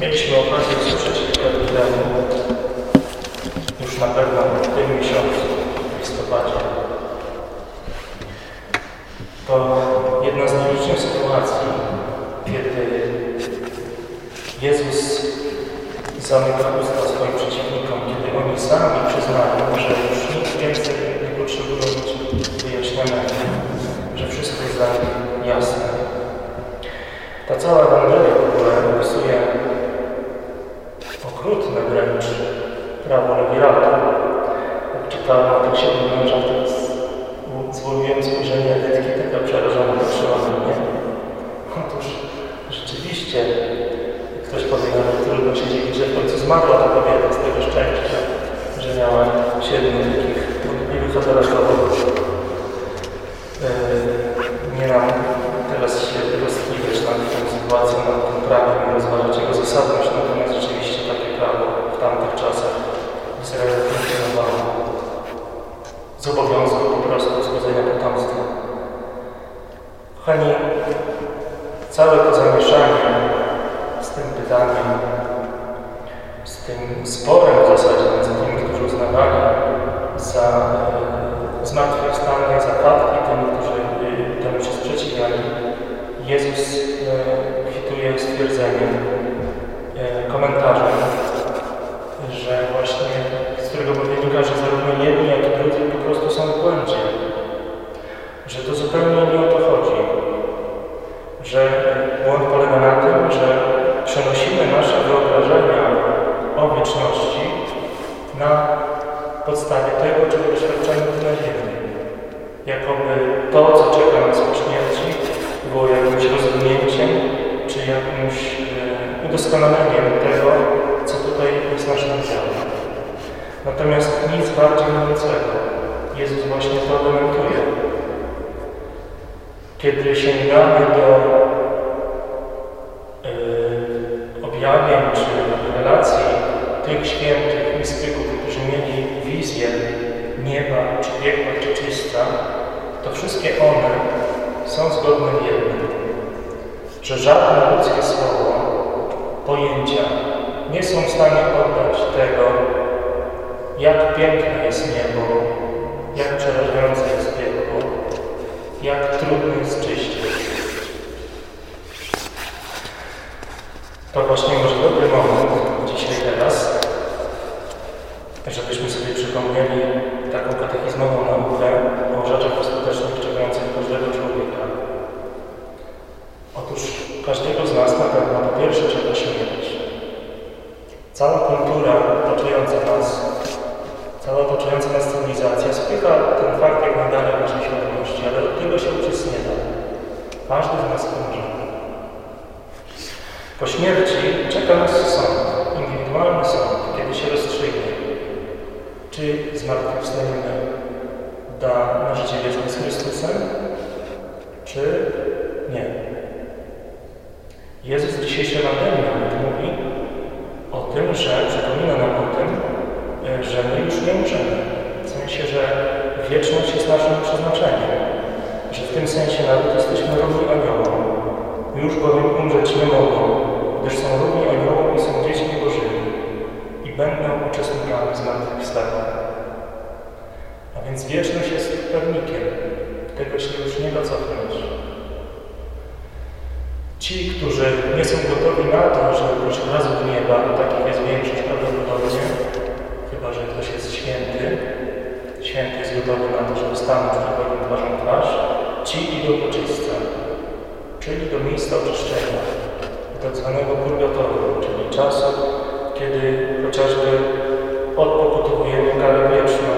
Mieliśmy okazję usłyszeć kilka dni temu, już na pewno w tym miesiącu, w listopadzie. To jedna z nielicznych sytuacji, kiedy Jezus zamyka usta swoim przeciwnikom, kiedy oni sami przyznają, że już nic więcej nie potrzebują mieć wyjaśnione, że wszystko jest dla nich jasne. Ta cała Ewangelia w ogóle opisuje prawo Lewiratu. Jak czytałem o tych siedmiu mężach, to zwolniłem spojrzenie Edytki, taka przerażona patrzyła na mnie. Otóż rzeczywiście ktoś powie, że trudno się dziwić, że w końcu zmarła ta kobieta z tego szczęścia, że miała siedmiu takich wątpliwych adoratorów. Yy, nie nam teraz się roztliwiać nad tą sytuacją, nad tym prawem i rozważać jego zasadność, natomiast rzeczywiście takie prawo w tamtych czasach w Izraelu funkcjonowało. Zobowiązał po prostu zgodzenia potomstwa. Kochani, całe to zamieszanie z tym pytaniem, z tym sporem w zasadzie między tymi, którzy uznawali za e, zmartwychwstanie, za fatki, tymi, którzy e, temu się sprzeciwiali, Jezus e, kwituje stwierdzeniem, komentarzem, że właśnie, z którego to, co czeka nas po śmierci, było jakimś rozwinięciem, czy jakimś e, udoskonaleniem tego, co tutaj jest naszym udziałem. Natomiast nic bardziej mylącego. Jezus właśnie to dementuje. Kiedy sięgamy do są zgodne w jednym, że żadne ludzkie słowo, pojęcia nie są w stanie oddać tego, jak piękne jest niebo, jak przerażające jest piekło, jak trudno jest czyścić. To właśnie może dobry moment, dzisiaj teraz, żebyśmy sobie przypomnieli taką katechizmową naukę o rzeczach ostatecznych czekających każdego człowieka. Otóż każdego z nas na pierwsze czeka śmierć. Cała kultura otaczająca nas, cała otaczająca nas cywilizacja spycha ten fakt jak w naszej świadomości, ale od tego się uciec nie da. Każdy z nas umrze. Po śmierci czeka nas sąd, indywidualny sąd, kiedy się rozstrzygnie, czy zmartwychwstaniemy da na życie wieczne z Chrystusem, czy nie. Jezus w dzisiejszej Ewangelii nawet mówi o tym, że przypomina nam o tym, że my już nie umrzemy. W sensie, że wieczność jest naszym przeznaczeniem. Że w tym sensie nawet jesteśmy równi aniołom. Już bowiem umrzeć nie mogą, gdyż są równi aniołom i są dziećmi Bożymi i będą uczestnikami zmartwychwstania. A więc wieczność jest pewnikiem. Tego się już nie da cofnąć. Ci, którzy nie są gotowi na to, pójść od razu do nieba, a takich jest większość prawdopodobnie, chyba że ktoś jest święty, święty jest gotowy na to, żeby stanąć przed Bogiem twarzą twarz, ci idą do czyśca, czyli do miejsca oczyszczenia, do tak zwanego purgatorium, czyli czasu, kiedy chociażby odpokutowujemy karę wieczną,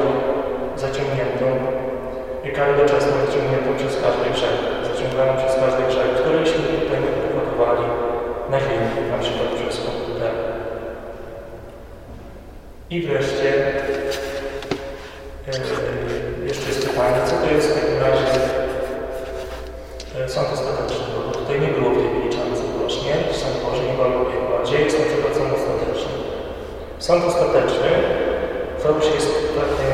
zaciągniętą i karę doczesną zaciągniętą przez każdy grzech, zaciąganą przez każdy grzech, któryśmy tutaj wyprodukowali na na przykład przez komputer. I wreszcie yy, jeszcze jest pytanie, co to jest w takim razie yy, sąd ostateczny, bo tutaj nie było w tej wyliczance, była śmierć, sąd Boży, nie piekła. Gdzie jest na przykład sąd ostateczny? Sąd ostateczny to już jest takie,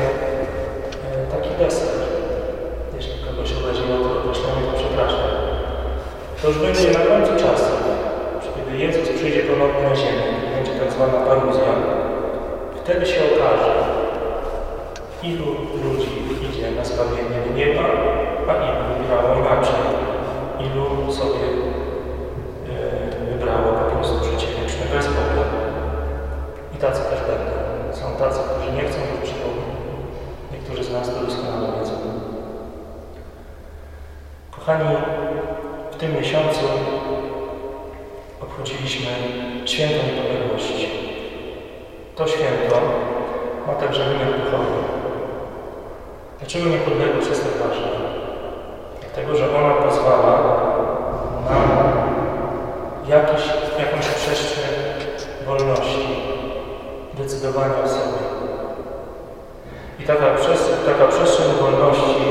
to już będzie na końcu czasu, kiedy Jezus przyjdzie ponownie na ziemię, będzie tak zwana paruzja, wtedy się okaże, ilu ludzi idzie na zbawienie do nieba, a ilu wybrało inaczej. Ilu sobie e, wybrało po prostu życie wieczne bez. I tacy też będą. Są tacy, którzy nie chcą być przy Bogu. Niektórzy z nas to doskonale wiedzą. Kochani, tym miesiącu obchodziliśmy Święto Niepodległości. To święto ma także wymiar duchowy. Dlaczego niepodległość jest tak ważna? Dlatego, że ona pozwala nam jakiś, jakąś przestrzeń wolności, decydowania o sobie. I taka przestrzeń, taka przestrzeń wolności,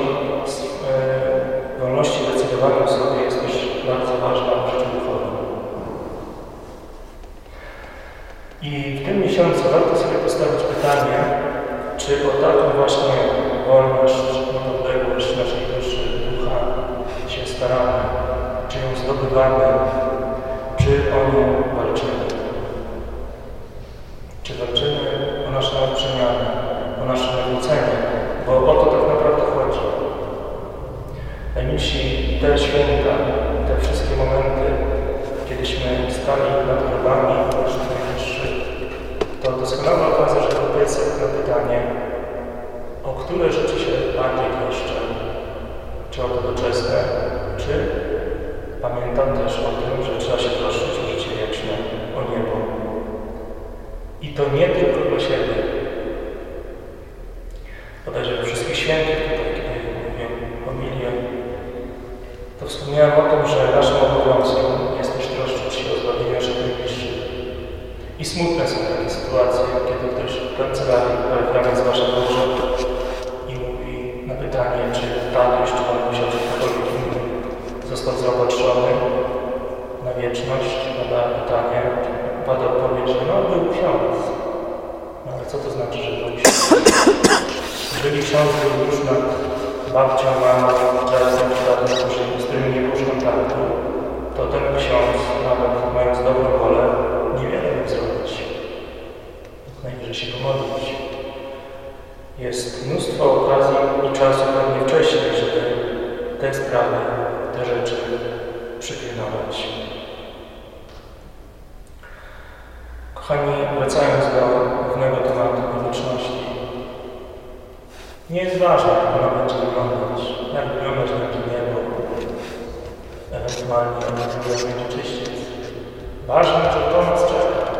e, wolności decydowania o sobie bardzo ważna duchowym. I w tym miesiącu warto sobie postawić pytanie, czy o taką właśnie wolność, niepodległość naszej duszy, ducha się staramy, czy ją zdobywamy, czy o nią walczymy. Czy walczymy o naszą przemianę, o nasze nawrócenie, bo o to tak naprawdę chodzi. Najmilsi te święta, wszystkie momenty, kiedyśmy stali nad grobami to doskonała okazja, żeby odpowiedzieć sobie na pytanie, o które rzeczy się bardziej troszczę. Czy o to doczesne, czy pamiętam też o tym, że trzeba się troszczyć o życie wieczne, o niebo. I to nie tylko dla siebie. Bodajże wszystkich świętych, tutaj, kiedy mówiłem homilię, to wspomniałem o tym, że naszym obowiązkiem jest też troszczyć się o zbawienie naszych najbliższych. I smutne są takie sytuacje, kiedy ktoś w kancelarii parafialnej zgłasza Boże i mówi na pytanie, czy tatuś, czy pan musiał czy ktokolwiek inny został zaopatrzony na wieczność, pada pytanie, pada odpowiedź, że no był ksiądz. No ale co to znaczy, że był ksiądz? Jeżeli ksiądz był już nad babcią, mamą, czasem, tatą, z którymi nie to ten ksiądz, nawet mając dobrą wolę, niewiele mógł zrobić. Najwyżej się pomodlić. Jest mnóstwo okazji i czasu pewnie wcześniej, żeby te sprawy, te rzeczy przypilnować. Kochani, wracając do głównego tematu wieczności. Nie jest ważne, jak ona będzie wyglądać, jak wyglądać będzie jak będzie czyściec. Ważne, że to nas czeka.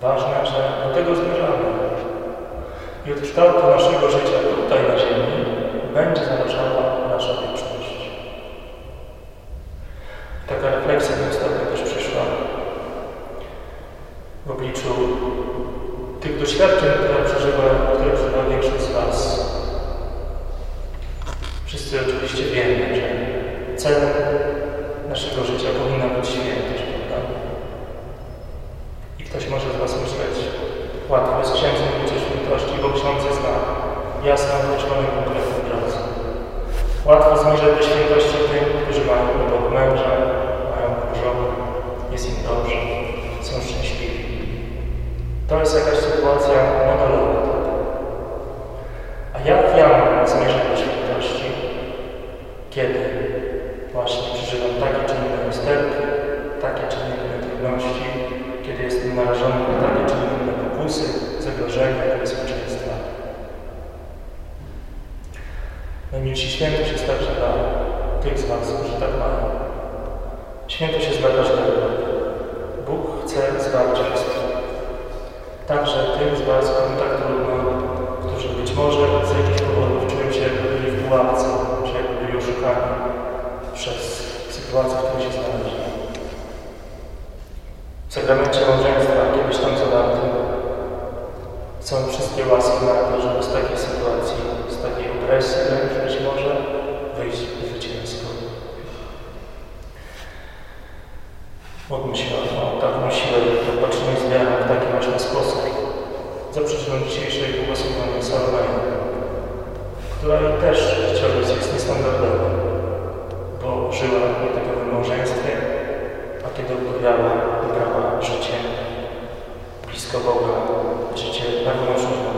Ważne, że do tego zmierzamy. I od kształtu naszego życia tutaj na ziemi będzie zależała nasza wieczność. Taka refleksja mi ostatnio też przyszła w obliczu tych doświadczeń, które przeżywa, które przeżywa większość z Was. Wszyscy oczywiście wiemy, że celem naszego życia powinna być świętość, prawda? I ktoś może z Was myśleć, łatwo jest księdzem o świętości, bo ksiądz zna jasno określoną konkretną drodze. Łatwo zmierzać do świętości tym, którzy mają obok męża, mają żonę, jest im dobrze, są szczęśliwi. To jest jakaś sytuacja modelowa. A jak ja mam do świętości, kiedy właśnie przeżywam takie czy inne usterki, takie czy inne trudności, kiedy jestem narażony na takie czy inne pokusy, zagrożenia, niebezpieczeństwa. Najmilsi świętość jest także dla tych z Was, którzy tak mają. Świętość jest dla każdego. Bóg chce zbawić wszystkich. Także tych z Was, tak trudno, którzy być może z jakichś powodów czują się jakby byli w pułapce, czy jakby byli oszukani przez sytuację, w której się znaleźli. W sakramencie małżeństwa, kiedyś tam zawartym, są wszystkie łaski na to, żeby z takiej sytuacji, z takiej opresji być może wyjść zwycięsko. Módlmy się o taką siłę i zmianę w taki właśnie sposób. Za przyczyną dzisiejszej błogosławionej Salomei, która i też chciałbym jest niestandardowa, bo żyła nie tylko w małżeństwie, a kiedy odpowiadała, wybrała życie blisko Boga, pełnoszczęśliwe.